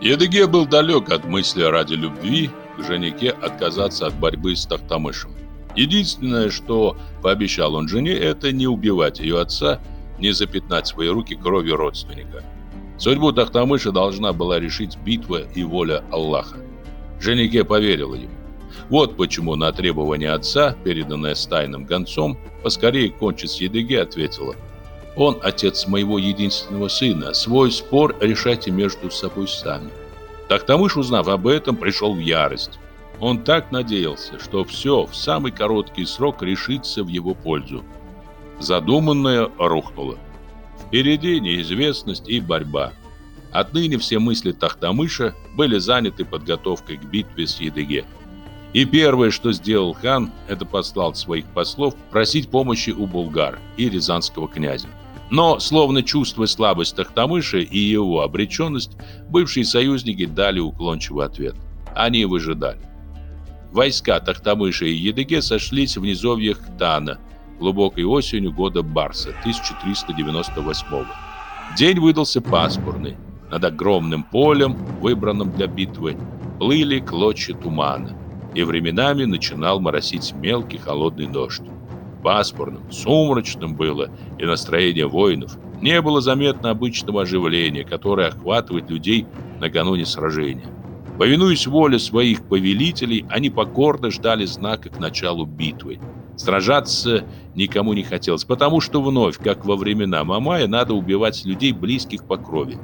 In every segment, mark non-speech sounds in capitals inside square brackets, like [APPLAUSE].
Едыге был далек от мысли ради любви к Женике отказаться от борьбы с Тахтамышем. Единственное, что пообещал он жене, это не убивать ее отца, не запятнать свои руки кровью родственника. Судьбу Тахтамыша должна была решить битва и воля Аллаха. Женике поверила ему. Вот почему на требование отца, переданное стайным гонцом, поскорее кончить с Едыге, ответила «Он отец моего единственного сына, свой спор решайте между собой сами». Тахтамыш, узнав об этом, пришел в ярость. Он так надеялся, что все в самый короткий срок решится в его пользу. Задуманное рухнуло. Впереди неизвестность и борьба. Отныне все мысли Тахтамыша были заняты подготовкой к битве с Едыге. И первое, что сделал хан, это послал своих послов просить помощи у булгар и рязанского князя. Но, словно чувствуя слабость Тахтамыша и его обреченность, бывшие союзники дали уклончивый ответ. Они выжидали. Войска Тахтамыша и Едыге сошлись в низовьях Тана глубокой осенью года Барса 1398 День выдался пасмурный. Над огромным полем, выбранным для битвы, плыли клочья тумана и временами начинал моросить мелкий холодный дождь. Пасмурным, сумрачным было и настроение воинов. Не было заметно обычного оживления, которое охватывает людей накануне сражения. Повинуясь воле своих повелителей, они покорно ждали знака к началу битвы. Сражаться никому не хотелось, потому что вновь, как во времена Мамая, надо убивать людей, близких по крови.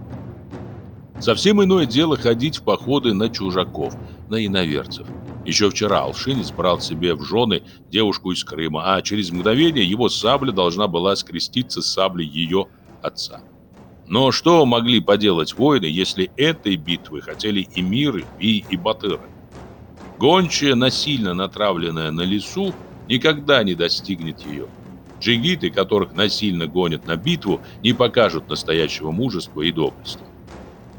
Совсем иное дело ходить в походы на чужаков, на иноверцев. Еще вчера Алшинец брал себе в жены девушку из Крыма, а через мгновение его сабля должна была скреститься с саблей ее отца. Но что могли поделать воины, если этой битвы хотели и миры, и и батыры? Гончая, насильно натравленная на лесу, никогда не достигнет ее. Джигиты, которых насильно гонят на битву, не покажут настоящего мужества и доблести.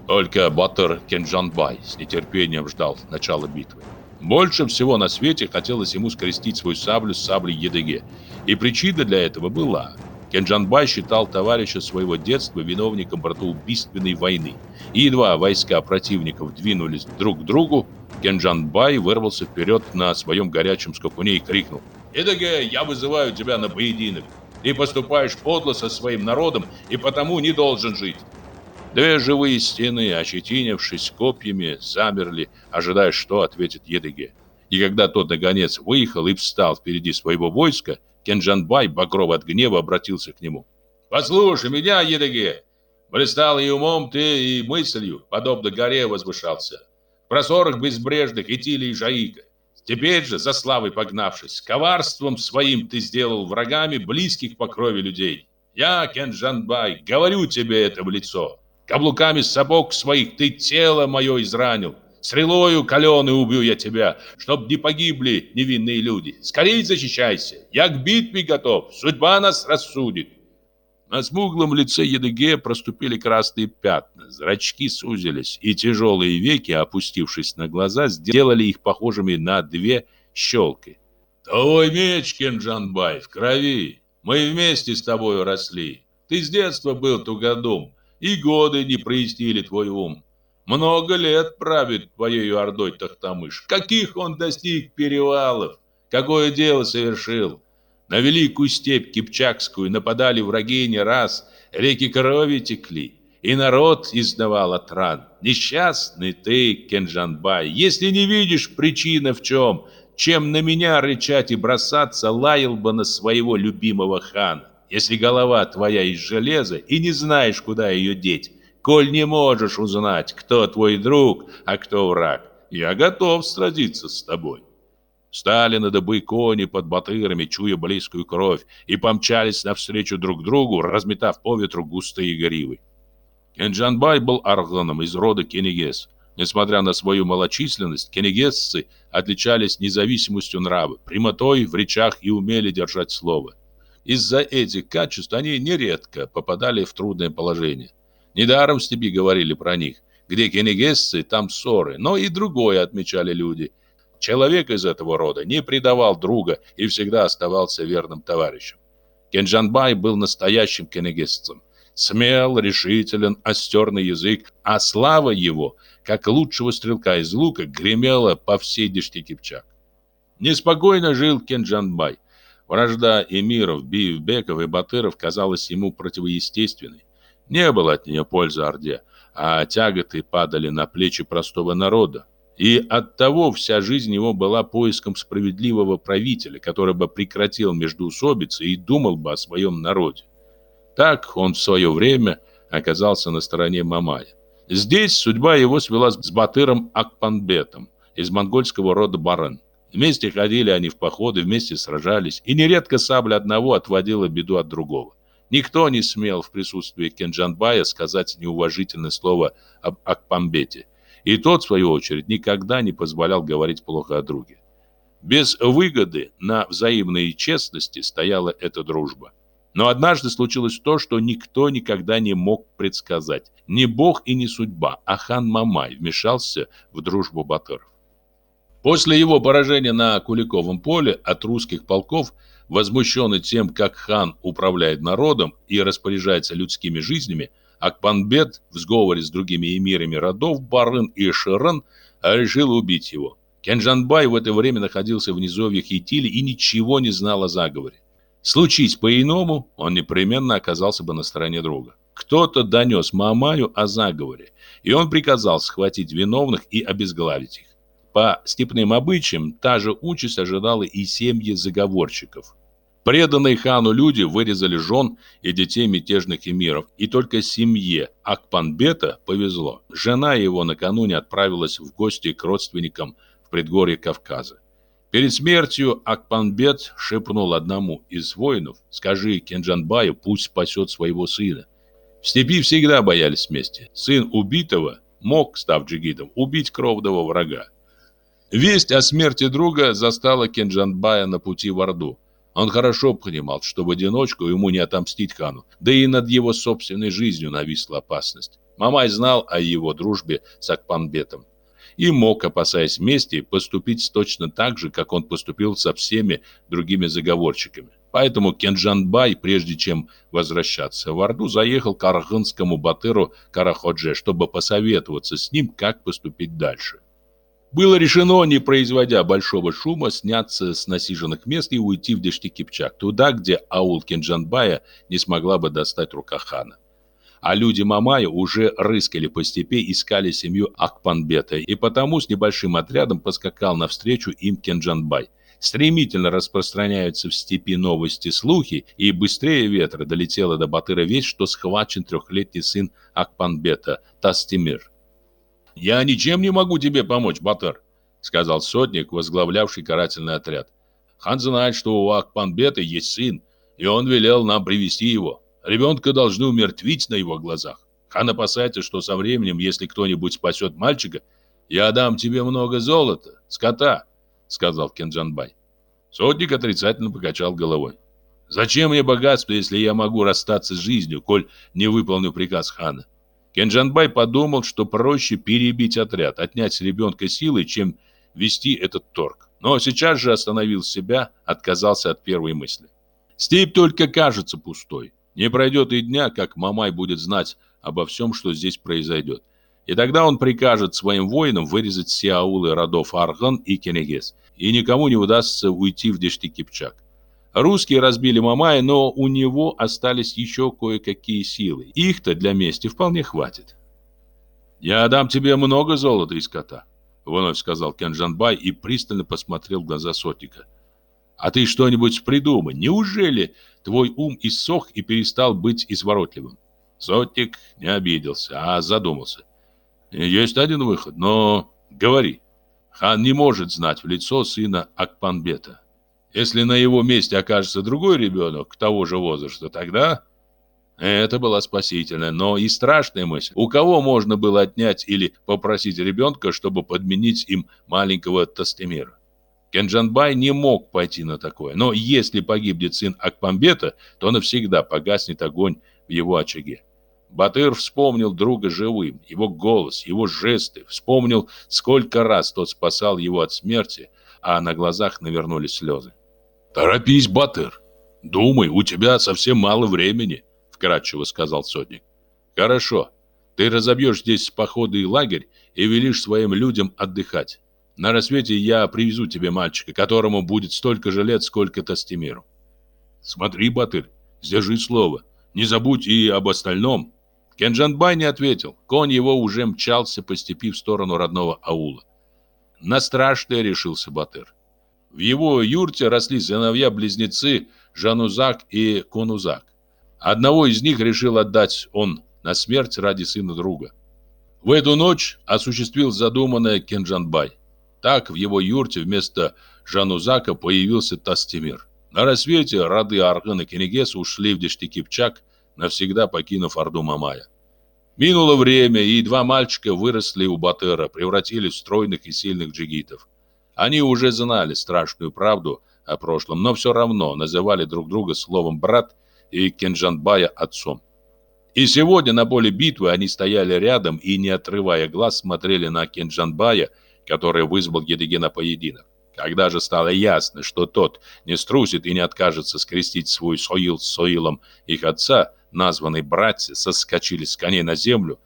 Только Батыр Кенджанбай с нетерпением ждал начала битвы. Больше всего на свете хотелось ему скрестить свою саблю с саблей Едыге. И причина для этого была. Кенджанбай считал товарища своего детства виновником братоубийственной войны. И едва войска противников двинулись друг к другу, Кенджанбай вырвался вперед на своем горячем скакуне и крикнул. «Едыге, я вызываю тебя на поединок. Ты поступаешь подло со своим народом и потому не должен жить. Две живые стены, ощетинившись копьями, замерли, ожидая, что ответит Едыге. И когда тот, наконец, выехал и встал впереди своего войска, Кенджанбай, багров от гнева, обратился к нему. «Послушай меня, Едыге! Блистал и умом ты, и мыслью, подобно горе возвышался. В просорах безбрежных Итили и Жаика. Теперь же, за славой погнавшись, коварством своим ты сделал врагами близких по крови людей. Я, Кенджанбай, говорю тебе это в лицо. Каблуками сапог своих ты тело мое изранил. Стрелою каленой убью я тебя, чтоб не погибли невинные люди. Скорей защищайся, я к битве готов, судьба нас рассудит. На смуглом лице Едыге проступили красные пятна, зрачки сузились, и тяжелые веки, опустившись на глаза, сделали их похожими на две щелки. «Твой меч, Кенджанбай, в крови. Мы вместе с тобой росли. Ты с детства был тугодум, и годы не прояснили твой ум. Много лет правит твоей ордой Тахтамыш. Каких он достиг перевалов? Какое дело совершил? На великую степь Кипчакскую нападали враги не раз, реки крови текли, и народ изнавал от ран. Несчастный ты, Кенджанбай, если не видишь причины в чем, чем на меня рычать и бросаться, лаял бы на своего любимого хана если голова твоя из железа и не знаешь, куда ее деть, коль не можешь узнать, кто твой друг, а кто враг, я готов сразиться с тобой. Стали на добы кони под батырами, чуя близкую кровь, и помчались навстречу друг другу, разметав по ветру густые гривы. Кенджанбай был аргоном из рода Кенегес. Несмотря на свою малочисленность, кенегесцы отличались независимостью нрава, прямотой в речах и умели держать слово. Из-за этих качеств они нередко попадали в трудное положение. Недаром в степи говорили про них. Где кенегесцы, там ссоры. Но и другое отмечали люди. Человек из этого рода не предавал друга и всегда оставался верным товарищем. Кенджанбай был настоящим кенегесцем. Смел, решителен, остерный язык, а слава его, как лучшего стрелка из лука, гремела по всей дешти Кипчак. Неспокойно жил Кенджанбай. Вражда эмиров, биевбеков и батыров казалась ему противоестественной. Не было от нее пользы Орде, а тяготы падали на плечи простого народа. И оттого вся жизнь его была поиском справедливого правителя, который бы прекратил междоусобицы и думал бы о своем народе. Так он в свое время оказался на стороне Мамая. Здесь судьба его свела с Батыром Акпанбетом из монгольского рода Баран. Вместе ходили они в походы, вместе сражались, и нередко сабля одного отводила беду от другого. Никто не смел в присутствии Кенджанбая сказать неуважительное слово об Акпамбете, и тот, в свою очередь, никогда не позволял говорить плохо о друге. Без выгоды на взаимной честности стояла эта дружба. Но однажды случилось то, что никто никогда не мог предсказать. Не бог и не судьба, а хан Мамай вмешался в дружбу батыров. После его поражения на Куликовом поле от русских полков, возмущенный тем, как хан управляет народом и распоряжается людскими жизнями, Акпанбет в сговоре с другими эмирами родов Барын и Ширан решил убить его. Кенджанбай в это время находился в низовьях Итили и ничего не знал о заговоре. Случись по-иному, он непременно оказался бы на стороне друга. Кто-то донес Мамаю о заговоре, и он приказал схватить виновных и обезглавить их. По степным обычаям та же участь ожидала и семьи заговорщиков. Преданные хану люди вырезали жен и детей мятежных эмиров, и только семье Акпанбета повезло. Жена его накануне отправилась в гости к родственникам в предгорье Кавказа. Перед смертью Акпанбет шепнул одному из воинов, скажи Кенджанбаю, пусть спасет своего сына. В степи всегда боялись мести. Сын убитого мог, став джигитом, убить кровного врага. Весть о смерти друга застала Кенджанбая на пути в Орду. Он хорошо понимал, что в одиночку ему не отомстить хану, да и над его собственной жизнью нависла опасность. Мамай знал о его дружбе с Акпанбетом и мог, опасаясь мести, поступить точно так же, как он поступил со всеми другими заговорщиками. Поэтому Кенджанбай, прежде чем возвращаться в Орду, заехал к арханскому батыру Караходже, чтобы посоветоваться с ним, как поступить дальше. Было решено, не производя большого шума, сняться с насиженных мест и уйти в Дешти Кипчак, туда, где аул Кенджанбая не смогла бы достать рука хана а люди Мамая уже рыскали по степи, искали семью Акпанбета, и потому с небольшим отрядом поскакал навстречу им Кенджанбай. Стремительно распространяются в степи новости слухи, и быстрее ветра долетела до Батыра весть, что схвачен трехлетний сын Акпанбета, Тастимир. «Я ничем не могу тебе помочь, Батыр», — сказал сотник, возглавлявший карательный отряд. «Хан знает, что у Акпанбета есть сын, и он велел нам привести его. Ребенка должны умертвить на его глазах. Хан опасается, что со временем, если кто-нибудь спасет мальчика, я дам тебе много золота, скота, сказал Кенджанбай. Сотник отрицательно покачал головой. Зачем мне богатство, если я могу расстаться с жизнью, коль не выполню приказ хана? Кенджанбай подумал, что проще перебить отряд, отнять ребенка силой, чем вести этот торг. Но сейчас же остановил себя, отказался от первой мысли. Степь только кажется пустой. Не пройдет и дня, как Мамай будет знать обо всем, что здесь произойдет. И тогда он прикажет своим воинам вырезать все аулы родов Арган и Кенегес, и никому не удастся уйти в Дешти Кипчак. Русские разбили Мамая, но у него остались еще кое-какие силы. Их-то для мести вполне хватит. «Я дам тебе много золота и скота», — вновь сказал Кенджанбай и пристально посмотрел в глаза сотника. «А ты что-нибудь придумай. Неужели Твой ум иссох и перестал быть изворотливым. Сотник не обиделся, а задумался. Есть один выход, но говори. Хан не может знать в лицо сына Акпанбета. Если на его месте окажется другой ребенок того же возраста, тогда... Это была спасительная, но и страшная мысль. У кого можно было отнять или попросить ребенка, чтобы подменить им маленького Тастемира? Кенджанбай не мог пойти на такое, но если погибнет сын Акпамбета, то навсегда погаснет огонь в его очаге. Батыр вспомнил друга живым, его голос, его жесты, вспомнил, сколько раз тот спасал его от смерти, а на глазах навернулись слезы. «Торопись, Батыр! Думай, у тебя совсем мало времени!» вкратчиво сказал сотник. Хорошо. Ты разобьешь здесь походы и лагерь и велишь своим людям отдыхать. На рассвете я привезу тебе мальчика, которому будет столько же лет, сколько Тастемиру. Смотри, Батыр, сдержи слово. Не забудь и об остальном. Кенджанбай не ответил. Конь его уже мчался по степи в сторону родного аула. На страшное решился Батыр. В его юрте росли сыновья-близнецы Жанузак и Конузак. Одного из них решил отдать он на смерть ради сына друга. В эту ночь осуществил задуманное Кенджанбай. Так в его юрте вместо Жанузака появился Тастемир. На рассвете роды Арган и Кенегес ушли в дешти Кипчак, навсегда покинув Орду Мамая. Минуло время, и два мальчика выросли у Батыра, превратились в стройных и сильных джигитов. Они уже знали страшную правду о прошлом, но все равно называли друг друга словом «брат» и Кенджанбая отцом. И сегодня на поле битвы они стояли рядом и, не отрывая глаз, смотрели на Кенджанбая, который вызвал Едыге на поединок. Когда же стало ясно, что тот не струсит и не откажется скрестить свой соил с соилом их отца, названные братья соскочили с коней на землю,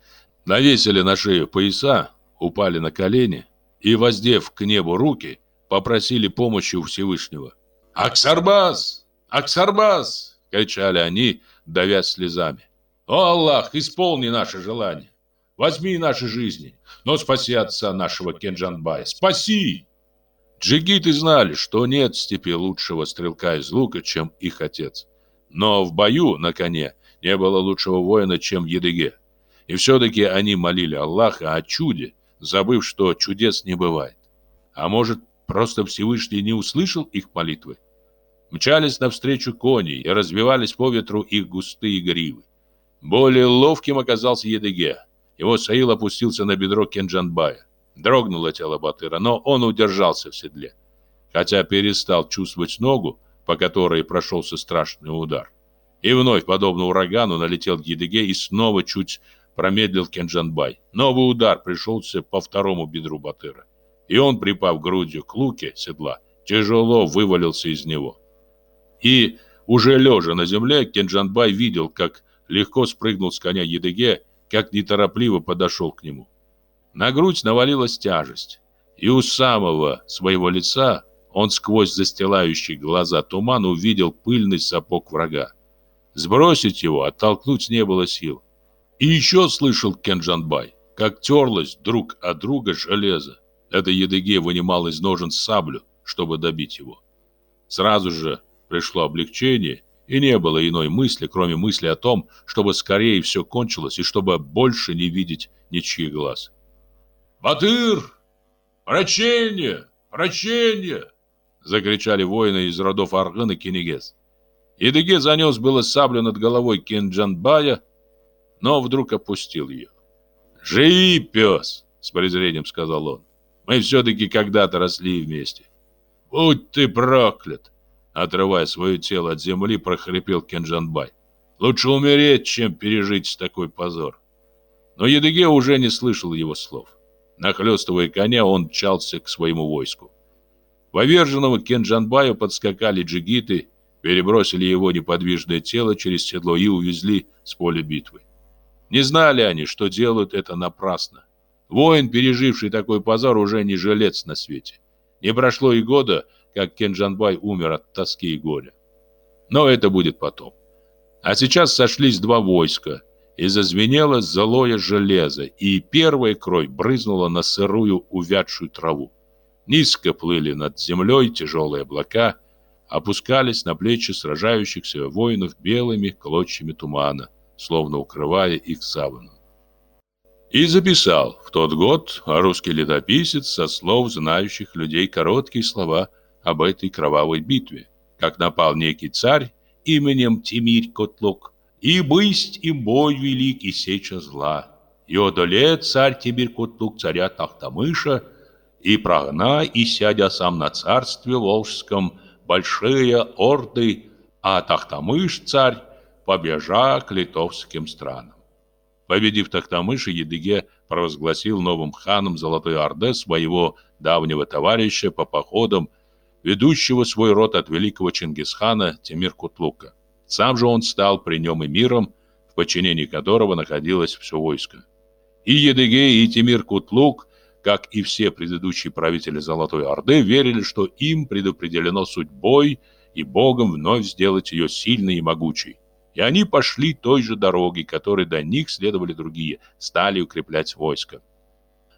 навесили на шею пояса, упали на колени и, воздев к небу руки, попросили помощи у Всевышнего. «Аксарбас! Аксарбас!» — кричали они, давя слезами. «О, Аллах, исполни наше желание! Возьми наши жизни, но спаси отца нашего Кенджанбая! Спаси!» Джигиты знали, что нет в степи лучшего стрелка из лука, чем их отец. Но в бою на коне не было лучшего воина, чем Едыге. И все-таки они молили Аллаха о чуде, забыв, что чудес не бывает. А может, просто Всевышний не услышал их молитвы? Мчались навстречу кони и развивались по ветру их густые гривы. Более ловким оказался Едыге. Его Саил опустился на бедро Кенджанбая. Дрогнуло тело Батыра, но он удержался в седле. Хотя перестал чувствовать ногу, по которой прошелся страшный удар. И вновь, подобно урагану, налетел Едыге и снова чуть промедлил Кенджанбай. Новый удар пришелся по второму бедру Батыра. И он, припав грудью к луке седла, тяжело вывалился из него. И, уже лежа на земле, Кенджанбай видел, как легко спрыгнул с коня Едыге, как неторопливо подошел к нему. На грудь навалилась тяжесть, и у самого своего лица он сквозь застилающий глаза туман увидел пыльный сапог врага. Сбросить его, оттолкнуть не было сил. И еще слышал Кенджанбай, как терлось друг от друга железо. Это Едыге вынимал из ножен саблю, чтобы добить его. Сразу же пришло облегчение, и не было иной мысли, кроме мысли о том, чтобы скорее все кончилось и чтобы больше не видеть ничьих глаз. «Батыр! Прощение! Прощение!» Закричали воины из родов Аргын и Кенегес. Едыге занес было саблю над головой Кенджанбая, но вдруг опустил ее. «Живи, пес!» — с презрением сказал он. «Мы все-таки когда-то росли вместе». «Будь ты проклят!» Отрывая свое тело от земли, прохрипел Кенджанбай. «Лучше умереть, чем пережить такой позор». Но Едыге уже не слышал его слов. Нахлёстывая коня, он мчался к своему войску. Поверженного Кенджанбаю подскакали джигиты, перебросили его неподвижное тело через седло и увезли с поля битвы. Не знали они, что делают это напрасно. Воин, переживший такой позор, уже не жилец на свете. Не прошло и года, как Кенджанбай умер от тоски и горя. Но это будет потом. А сейчас сошлись два войска, и зазвенело злое железо, и первая кровь брызнула на сырую увядшую траву. Низко плыли над землей тяжелые облака, опускались на плечи сражающихся воинов белыми клочьями тумана, словно укрывая их саваном. И записал в тот год русский летописец со слов знающих людей короткие слова об этой кровавой битве, как напал некий царь именем Тимирь Котлук, и бысть им бой велик и сеча зла. И одолеет царь Тибирь-Кутлук царя Тахтамыша, и прогна, и сядя сам на царстве Волжском, большие орды, а Тахтамыш царь побежа к литовским странам. Победив Тахтамыша, Едыге провозгласил новым ханом Золотой Орды своего давнего товарища по походам, ведущего свой род от великого Чингисхана Тимир-Кутлука. Сам же он стал при нем эмиром, в подчинении которого находилось все войско. И Едыгей, и Тимир Кутлук, как и все предыдущие правители Золотой Орды, верили, что им предопределено судьбой и Богом вновь сделать ее сильной и могучей. И они пошли той же дорогой, которой до них следовали другие, стали укреплять войско.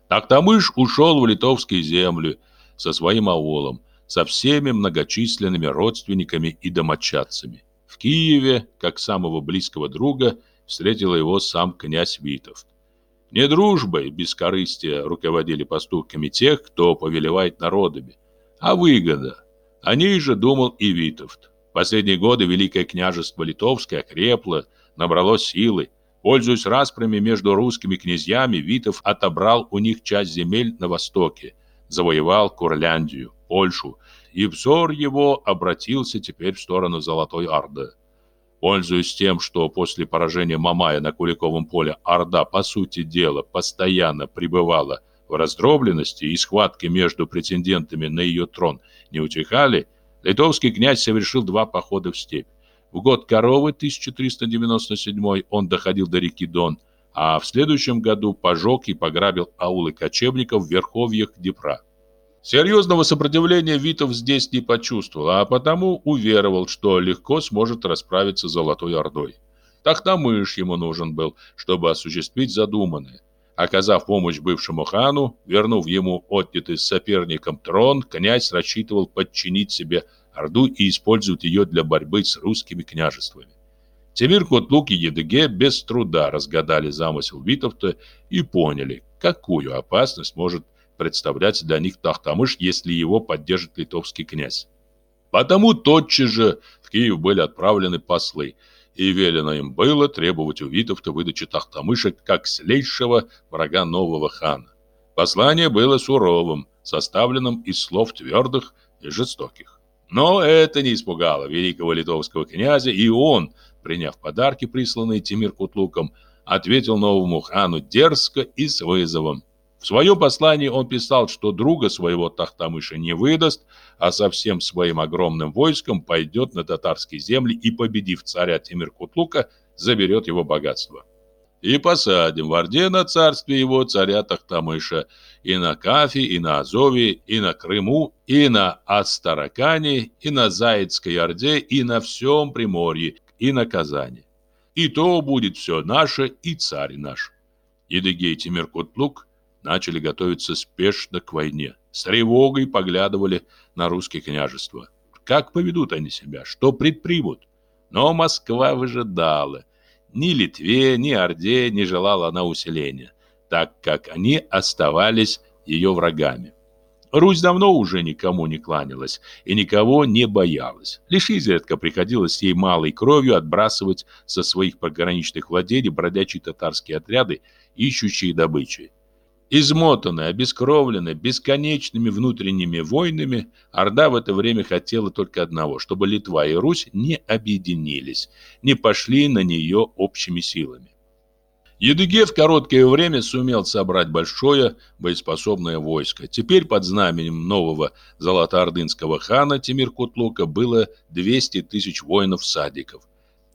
Токтамыш ушел в литовские земли со своим аулом, со всеми многочисленными родственниками и домочадцами. В Киеве, как самого близкого друга, встретил его сам князь Витовт. Не дружбой, бескорыстие руководили поступками тех, кто повелевает народами, а выгода. О ней же думал и Витовт. Последние годы Великое княжество Литовское окрепло, набрало силы. Пользуясь распрями между русскими князьями, Витов отобрал у них часть земель на востоке, завоевал Курляндию, Польшу, и взор его обратился теперь в сторону Золотой Орды. Пользуясь тем, что после поражения Мамая на Куликовом поле Орда, по сути дела, постоянно пребывала в раздробленности и схватки между претендентами на ее трон не утихали, Литовский князь совершил два похода в степь. В год коровы 1397 он доходил до реки Дон, а в следующем году пожег и пограбил аулы кочевников в верховьях Днепра. Серьезного сопротивления Витов здесь не почувствовал, а потому уверовал, что легко сможет расправиться с Золотой Ордой. Тахтамыш ему нужен был, чтобы осуществить задуманное. Оказав помощь бывшему хану, вернув ему отнятый соперником трон, князь рассчитывал подчинить себе Орду и использовать ее для борьбы с русскими княжествами. Темир Котлук и Едыге без труда разгадали замысел Витовта и поняли, какую опасность может представлять для них Тахтамыш, если его поддержит литовский князь. Потому тотчас же в Киев были отправлены послы – и велено им было требовать у Витовта выдачи Тахтамыша как злейшего врага нового хана. Послание было суровым, составленным из слов твердых и жестоких. Но это не испугало великого литовского князя, и он, приняв подарки, присланные Тимир Кутлуком, ответил новому хану дерзко и с вызовом. В своем послании он писал, что друга своего Тахтамыша не выдаст, а со всем своим огромным войском пойдет на татарские земли и, победив царя Тимир-Кутлука, заберет его богатство. И посадим в Орде на царстве его царя Тахтамыша и на Кафе, и на Азове, и на Крыму, и на Астаракане, и на Заицкой Орде, и на всем Приморье, и на Казани. И то будет все наше, и царь наш. Едыгей Тимир-Кутлук – начали готовиться спешно к войне. С тревогой поглядывали на русские княжества. Как поведут они себя, что предпримут? Но Москва выжидала. Ни Литве, ни Орде не желала она усиления, так как они оставались ее врагами. Русь давно уже никому не кланялась и никого не боялась. Лишь изредка приходилось ей малой кровью отбрасывать со своих пограничных владений бродячие татарские отряды, ищущие добычи. Измотанная, обескровленная, бесконечными внутренними войнами, Орда в это время хотела только одного, чтобы Литва и Русь не объединились, не пошли на нее общими силами. Едыге в короткое время сумел собрать большое боеспособное войско. Теперь под знаменем нового золотоордынского хана Тимир-Кутлука было 200 тысяч воинов-садиков.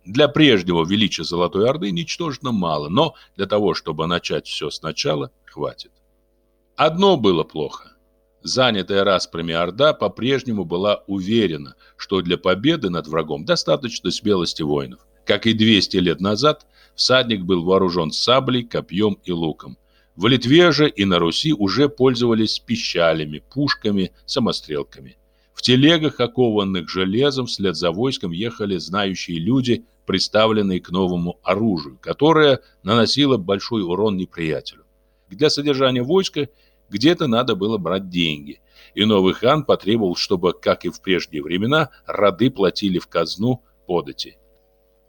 Для прежнего величия Золотой Орды ничтожно мало, но для того, чтобы начать все сначала, хватит. Одно было плохо. Занятая распрями Орда по-прежнему была уверена, что для победы над врагом достаточно смелости воинов. Как и 200 лет назад, всадник был вооружен саблей, копьем и луком. В Литве же и на Руси уже пользовались пищалями, пушками, самострелками. В телегах, окованных железом, вслед за войском ехали знающие люди, приставленные к новому оружию, которое наносило большой урон неприятелю. Для содержания войска где-то надо было брать деньги. И новый хан потребовал, чтобы, как и в прежние времена, роды платили в казну подати.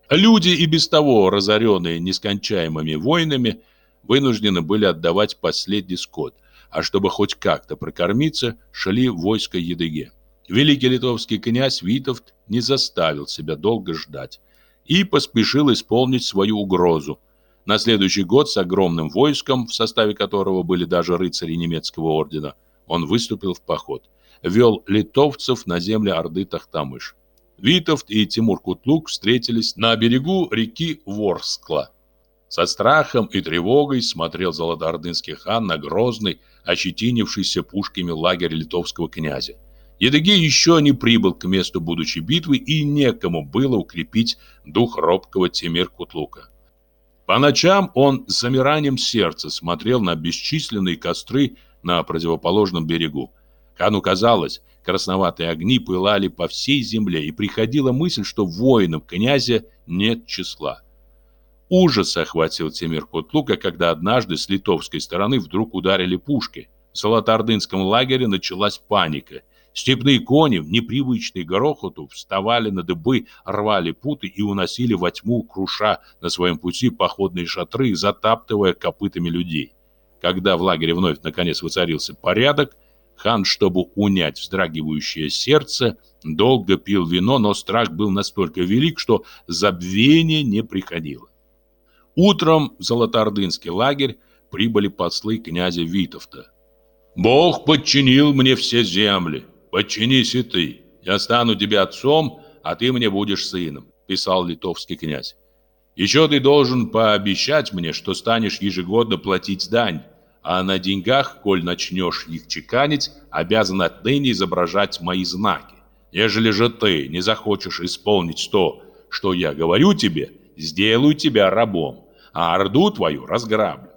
Люди и без того, разоренные нескончаемыми войнами, вынуждены были отдавать последний скот, а чтобы хоть как-то прокормиться, шли войско Едыге. Великий литовский князь Витовт не заставил себя долго ждать и поспешил исполнить свою угрозу, на следующий год с огромным войском, в составе которого были даже рыцари немецкого ордена, он выступил в поход. Вел литовцев на земли Орды Тахтамыш. Витовт и Тимур Кутлук встретились на берегу реки Ворскла. Со страхом и тревогой смотрел золотоордынский хан на грозный, ощетинившийся пушками лагерь литовского князя. Едыгей еще не прибыл к месту будущей битвы, и некому было укрепить дух робкого Тимир Кутлука. По ночам он с замиранием сердца смотрел на бесчисленные костры на противоположном берегу. Хану казалось, красноватые огни пылали по всей земле, и приходила мысль, что воинам князя нет числа. Ужас охватил Тимир Кутлука, когда однажды с литовской стороны вдруг ударили пушки. В Золотоордынском лагере началась паника. Степные кони, непривычные к грохоту, вставали на дыбы, рвали путы и уносили во тьму, круша на своем пути походные шатры, затаптывая копытами людей. Когда в лагере вновь наконец воцарился порядок, хан, чтобы унять вздрагивающее сердце, долго пил вино, но страх был настолько велик, что забвение не приходило. Утром в Золотоордынский лагерь прибыли послы князя Витовта. «Бог подчинил мне все земли, подчинись и ты. Я стану тебе отцом, а ты мне будешь сыном», писал литовский князь. «Еще ты должен пообещать мне, что станешь ежегодно платить дань, а на деньгах, коль начнешь их чеканить, обязан отныне изображать мои знаки. Ежели же ты не захочешь исполнить то, что я говорю тебе, сделаю тебя рабом, а орду твою разграблю.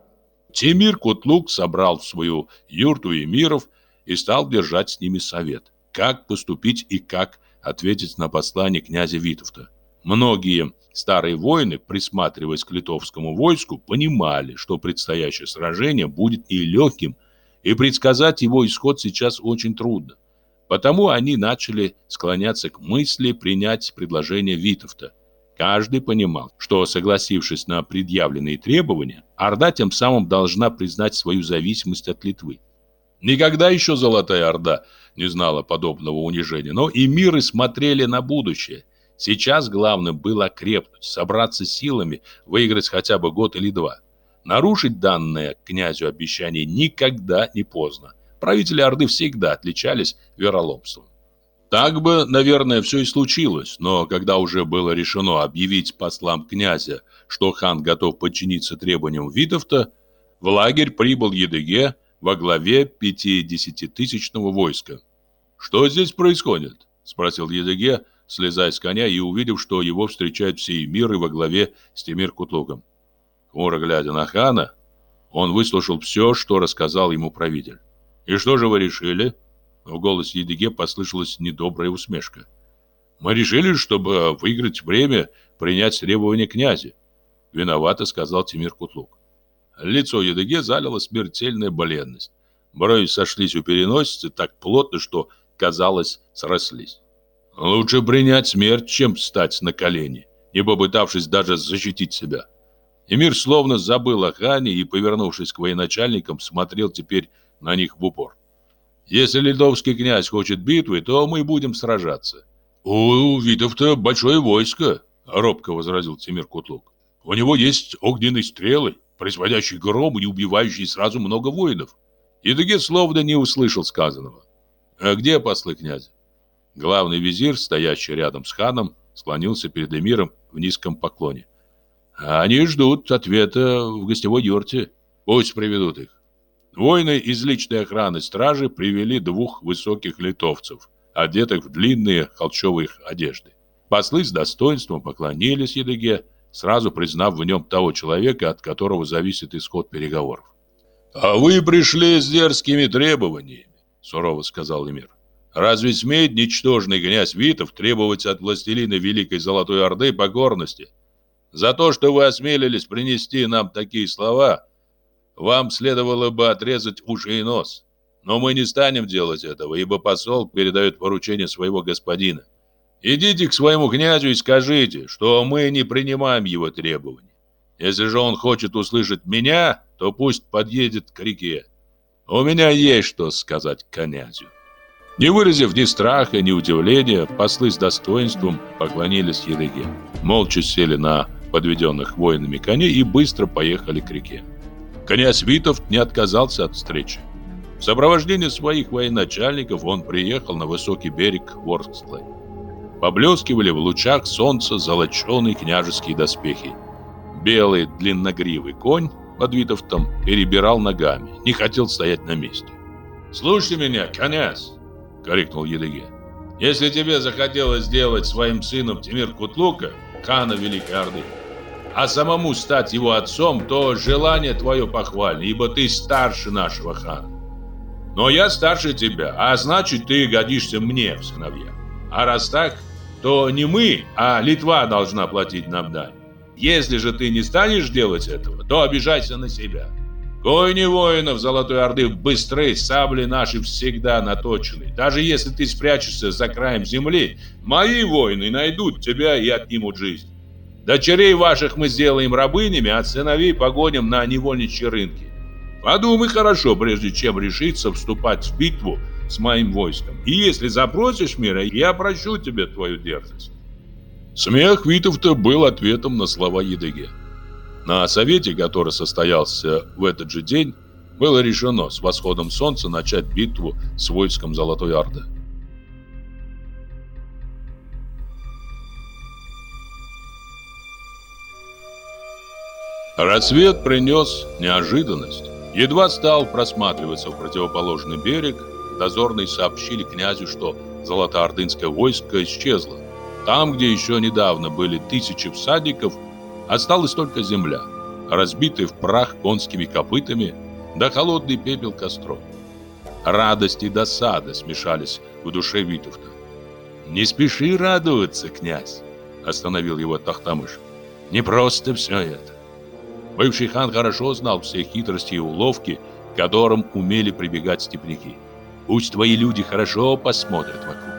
Тимир Кутлук собрал в свою юрту эмиров и стал держать с ними совет, как поступить и как ответить на послание князя Витовта. Многие старые воины, присматриваясь к литовскому войску, понимали, что предстоящее сражение будет нелегким, и предсказать его исход сейчас очень трудно. Потому они начали склоняться к мысли принять предложение Витовта. Каждый понимал, что, согласившись на предъявленные требования, Орда тем самым должна признать свою зависимость от Литвы. Никогда еще Золотая Орда не знала подобного унижения, но и миры смотрели на будущее. Сейчас главным было крепнуть, собраться силами, выиграть хотя бы год или два. Нарушить данное князю обещание никогда не поздно. Правители Орды всегда отличались вероломством. Так бы, наверное, все и случилось, но когда уже было решено объявить послам князя, что хан готов подчиниться требованиям Витовта, в лагерь прибыл Едыге во главе пятидесятитысячного войска. «Что здесь происходит?» – спросил Едыге, слезая с коня и увидев, что его встречают все миры во главе с Тимир Кутлугом. Хмуро глядя на хана, он выслушал все, что рассказал ему правитель. «И что же вы решили?» В голосе Едыге послышалась недобрая усмешка. «Мы решили, чтобы выиграть время, принять требования князя», — виновато сказал Тимир Кутлук. Лицо Едыге залило смертельная бледность. Брови сошлись у переносицы так плотно, что, казалось, срослись. Лучше принять смерть, чем встать на колени, не попытавшись даже защитить себя. Эмир словно забыл о Хане и, повернувшись к военачальникам, смотрел теперь на них в упор. «Если литовский князь хочет битвы, то мы будем сражаться». «У Витов-то большое войско», — робко возразил Тимир Кутлук. «У него есть огненные стрелы, производящие гром и убивающие сразу много воинов». Едыге словно не услышал сказанного. «А где послы князя?» Главный визирь, стоящий рядом с ханом, склонился перед эмиром в низком поклоне. «Они ждут ответа в гостевой юрте. Пусть приведут их». Воины из личной охраны стражи привели двух высоких литовцев, одетых в длинные холчевые одежды. Послы с достоинством поклонились Едыге, сразу признав в нем того человека, от которого зависит исход переговоров. «А вы пришли с дерзкими требованиями», — сурово сказал Эмир. Разве смеет ничтожный князь Витов требовать от властелина Великой Золотой Орды покорности? За то, что вы осмелились принести нам такие слова, вам следовало бы отрезать уши и нос. Но мы не станем делать этого, ибо посол передает поручение своего господина. Идите к своему князю и скажите, что мы не принимаем его требований. Если же он хочет услышать меня, то пусть подъедет к реке. У меня есть что сказать князю. Не выразив ни страха, ни удивления, послы с достоинством поклонились Едыге. Молча сели на подведенных воинами коней и быстро поехали к реке. Князь Витов не отказался от встречи. В сопровождении своих военачальников он приехал на высокий берег Ворскла. Поблескивали в лучах солнца золоченые княжеские доспехи. Белый длинногривый конь под Витовтом перебирал ногами, не хотел стоять на месте. «Слушай меня, князь!» — крикнул Едыге. «Если тебе захотелось сделать своим сыном Тимир Кутлука, хана Великой Орды, а самому стать его отцом, то желание твое похвально, ибо ты старше нашего хана. Но я старше тебя, а значит, ты годишься мне в сыновья. А раз так, то не мы, а Литва должна платить нам дань. Если же ты не станешь делать этого, то обижайся на себя. Койни воинов Золотой Орды быстрые, сабли наши всегда наточены. Даже если ты спрячешься за краем земли, мои воины найдут тебя и отнимут жизнь. Дочерей ваших мы сделаем рабынями, а сыновей погоним на невольничьи рынки. Подумай хорошо, прежде чем решиться вступать в битву с моим войском. И если запросишь мира, я прощу тебе твою дерзость. Смех Витовта был ответом на слова Едыге. На совете, который состоялся в этот же день, было решено с восходом солнца начать битву с войском Золотой Орды. Рассвет принес неожиданность. Едва стал просматриваться в противоположный берег, дозорные сообщили князю, что золотоордынское войско исчезло. Там, где еще недавно были тысячи всадников, осталась только земля, разбитая в прах конскими копытами, да холодный пепел костров. Радость и досада смешались в душе Витовта. «Не спеши радоваться, князь!» – остановил его Тахтамыш. «Не просто все это. Бывший хан хорошо знал все хитрости и уловки, к которым умели прибегать степняки. Пусть твои люди хорошо посмотрят вокруг.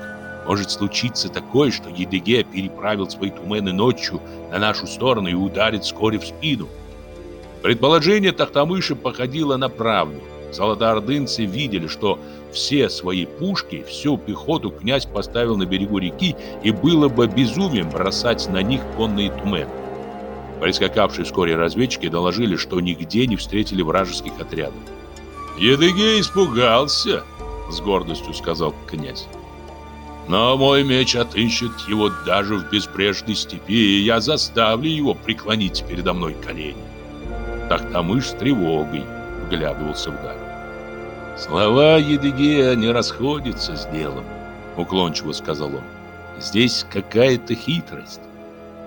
Может случиться такое, что Едыге переправил свои тумены ночью на нашу сторону и ударит вскоре в спину. Предположение Тахтамыша походило на правду. Золотоордынцы видели, что все свои пушки, всю пехоту князь поставил на берегу реки, и было бы безумием бросать на них конные тумены. Прискакавшие вскоре разведчики доложили, что нигде не встретили вражеских отрядов. «Едыге испугался», — с гордостью сказал князь. «Но мой меч отыщет его даже в безбрежной степи, и я заставлю его преклонить передо мной колени». Тахтамыш с тревогой вглядывался вдаль. «Слова Едыгея не расходятся с делом», — уклончиво сказал он. «Здесь какая-то хитрость».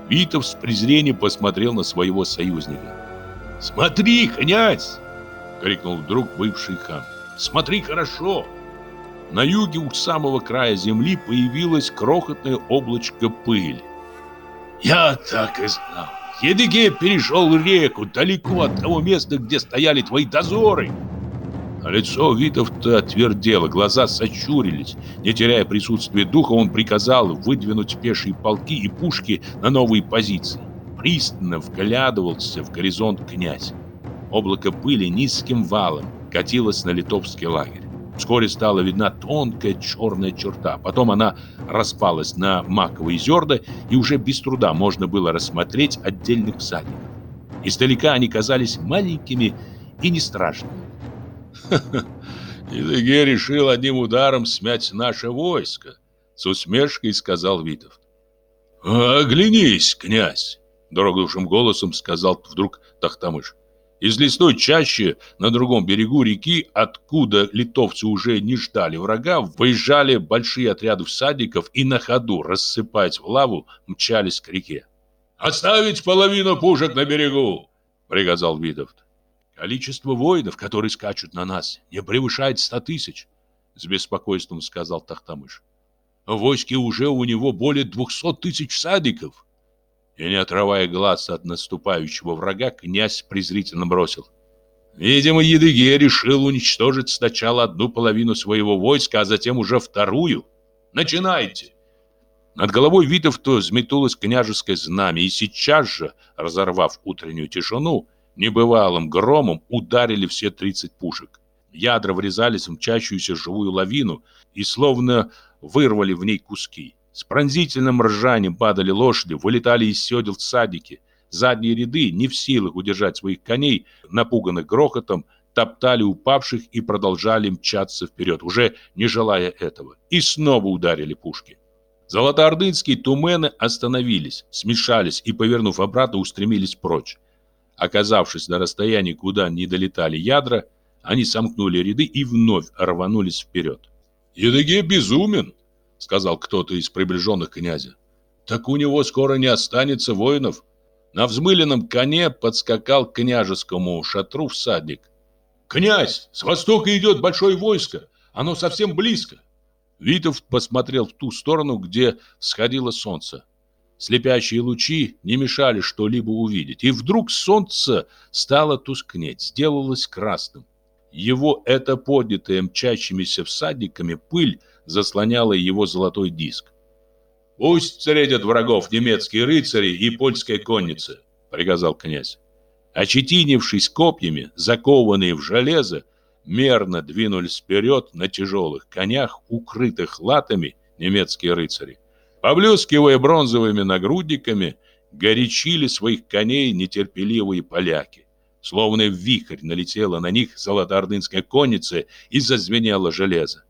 Витов с презрением посмотрел на своего союзника. «Смотри, князь!» — крикнул вдруг бывший хан. «Смотри хорошо!» На юге у самого края земли появилось крохотное облачко пыли. «Я так и знал! Едыге перешел реку далеко от того места, где стояли твои дозоры!» А лицо Витовта отвердело, глаза сочурились. Не теряя присутствия духа, он приказал выдвинуть пешие полки и пушки на новые позиции. Пристально вглядывался в горизонт князь. Облако пыли низким валом катилось на литовский лагерь. Вскоре стала видна тонкая черная черта. Потом она распалась на маковые зерна, и уже без труда можно было рассмотреть отдельных всадников. Издалека они казались маленькими и не страшными. [LAUGHS] Идыге решил одним ударом смять наше войско, с усмешкой сказал Витов. Оглянись, князь, дрогнувшим голосом сказал вдруг Тахтамыш. Из лесной чащи на другом берегу реки, откуда литовцы уже не ждали врага, выезжали большие отряды всадников и на ходу, рассыпаясь в лаву, мчались к реке. «Оставить половину пушек на берегу!» — приказал Витовт. Количество воинов, которые скачут на нас, не превышает ста тысяч, с беспокойством сказал Тахтамыш. В войске уже у него более двухсот тысяч всадников. И не отрывая глаз от наступающего врага, князь презрительно бросил. Видимо, Едыге решил уничтожить сначала одну половину своего войска, а затем уже вторую. Начинайте! Над головой Витовта взметулось княжеское знамя, и сейчас же, разорвав утреннюю тишину, небывалым громом ударили все 30 пушек. Ядра врезались в мчащуюся живую лавину и словно вырвали в ней куски. С пронзительным ржанием падали лошади, вылетали из седел всадники. Задние ряды, не в силах удержать своих коней, напуганных грохотом, топтали упавших и продолжали мчаться вперед, уже не желая этого. И снова ударили пушки. Золотоордынские тумены остановились, смешались и, повернув обратно, устремились прочь. Оказавшись на расстоянии, куда не долетали ядра, они сомкнули ряды и вновь рванулись вперед. «Едыге безумен!» — сказал кто-то из приближенных князя. «Так у него скоро не останется воинов». На взмыленном коне подскакал к княжескому шатру всадник. «Князь, с востока идет большое войско, оно совсем близко». Витов посмотрел в ту сторону, где сходило солнце. Слепящие лучи не мешали что-либо увидеть, и вдруг солнце стало тускнеть, сделалось красным. Его это поднятая мчащимися всадниками пыль заслоняла его золотой диск. «Пусть встретят врагов немецкие рыцари и польская конница», — приказал князь. Очетинившись копьями, закованные в железо, мерно двинулись вперед на тяжелых конях, укрытых латами немецкие рыцари. Поблескивая бронзовыми нагрудниками, горячили своих коней нетерпеливые поляки. Словно вихрь налетела на них золотоордынская конница и зазвенело железо.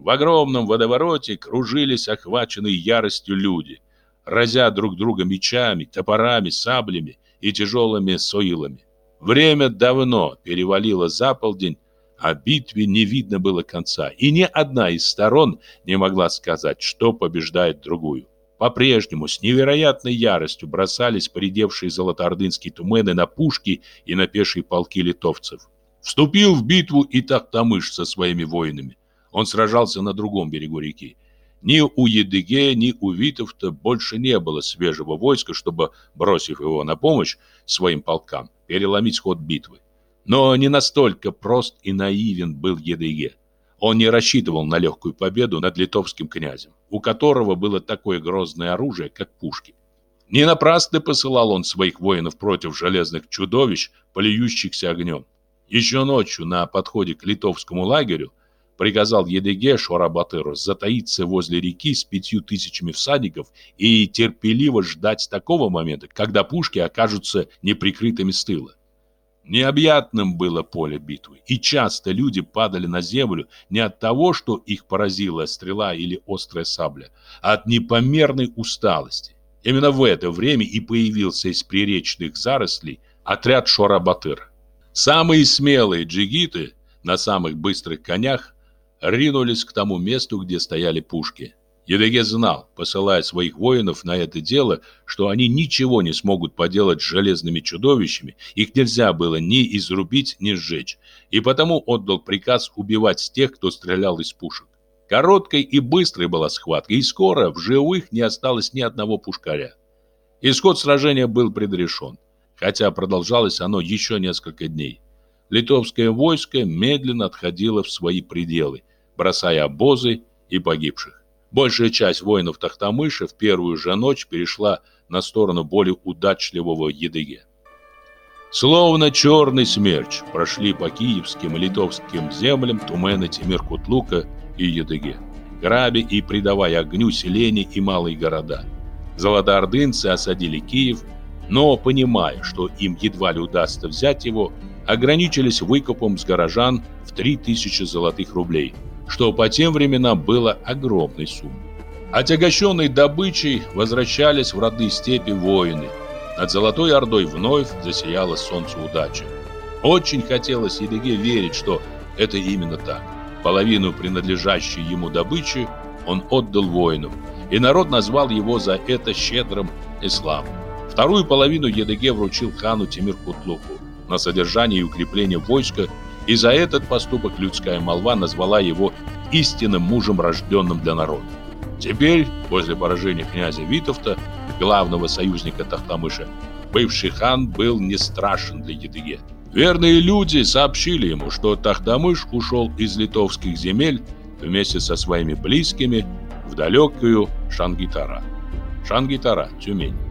В огромном водовороте кружились охваченные яростью люди, разя друг друга мечами, топорами, саблями и тяжелыми соилами. Время давно перевалило за полдень, а битве не видно было конца, и ни одна из сторон не могла сказать, что побеждает другую. По-прежнему с невероятной яростью бросались поредевшие золотоордынские тумены на пушки и на пешие полки литовцев. Вступил в битву и Тахтамыш со своими воинами. Он сражался на другом берегу реки. Ни у Едыге, ни у Витовта больше не было свежего войска, чтобы, бросив его на помощь своим полкам, переломить ход битвы. Но не настолько прост и наивен был Едыге. Он не рассчитывал на легкую победу над литовским князем, у которого было такое грозное оружие, как пушки. Не напрасно посылал он своих воинов против железных чудовищ, полюющихся огнем. Еще ночью на подходе к литовскому лагерю приказал Едыге Шорабатыру затаиться возле реки с пятью тысячами всадников и терпеливо ждать такого момента, когда пушки окажутся неприкрытыми с тыла. Необъятным было поле битвы, и часто люди падали на землю не от того, что их поразила стрела или острая сабля, а от непомерной усталости. Именно в это время и появился из приречных зарослей отряд Шорабатыр. Самые смелые джигиты на самых быстрых конях ринулись к тому месту, где стояли пушки. Едыге знал, посылая своих воинов на это дело, что они ничего не смогут поделать с железными чудовищами, их нельзя было ни изрубить, ни сжечь, и потому отдал приказ убивать тех, кто стрелял из пушек. Короткой и быстрой была схватка, и скоро в живых не осталось ни одного пушкаря. Исход сражения был предрешен, хотя продолжалось оно еще несколько дней. Литовское войско медленно отходило в свои пределы, бросая обозы и погибших. Большая часть воинов Тахтамыша в первую же ночь перешла на сторону более удачливого Едыге. Словно черный смерч прошли по киевским и литовским землям Тумены Тимир-Кутлука и Едыге, грабя и придавая огню селения и малые города. Золотоордынцы осадили Киев, но, понимая, что им едва ли удастся взять его, ограничились выкупом с горожан в 3000 золотых рублей – что по тем временам было огромной суммой. Отягощенные добычей возвращались в родные степи воины. Над Золотой Ордой вновь засияло солнце удачи. Очень хотелось Едыге верить, что это именно так. Половину принадлежащей ему добычи он отдал воинам, и народ назвал его за это щедрым исламом. Вторую половину Едыге вручил хану Тимир-Кутлуку на содержание и укрепление войска и за этот поступок людская молва назвала его истинным мужем, рожденным для народа. Теперь, после поражения князя Витовта, главного союзника Тахтамыша, бывший хан был не страшен для Едыге. Верные люди сообщили ему, что Тахтамыш ушел из литовских земель вместе со своими близкими в далекую Шангитара. Шангитара, Тюмень.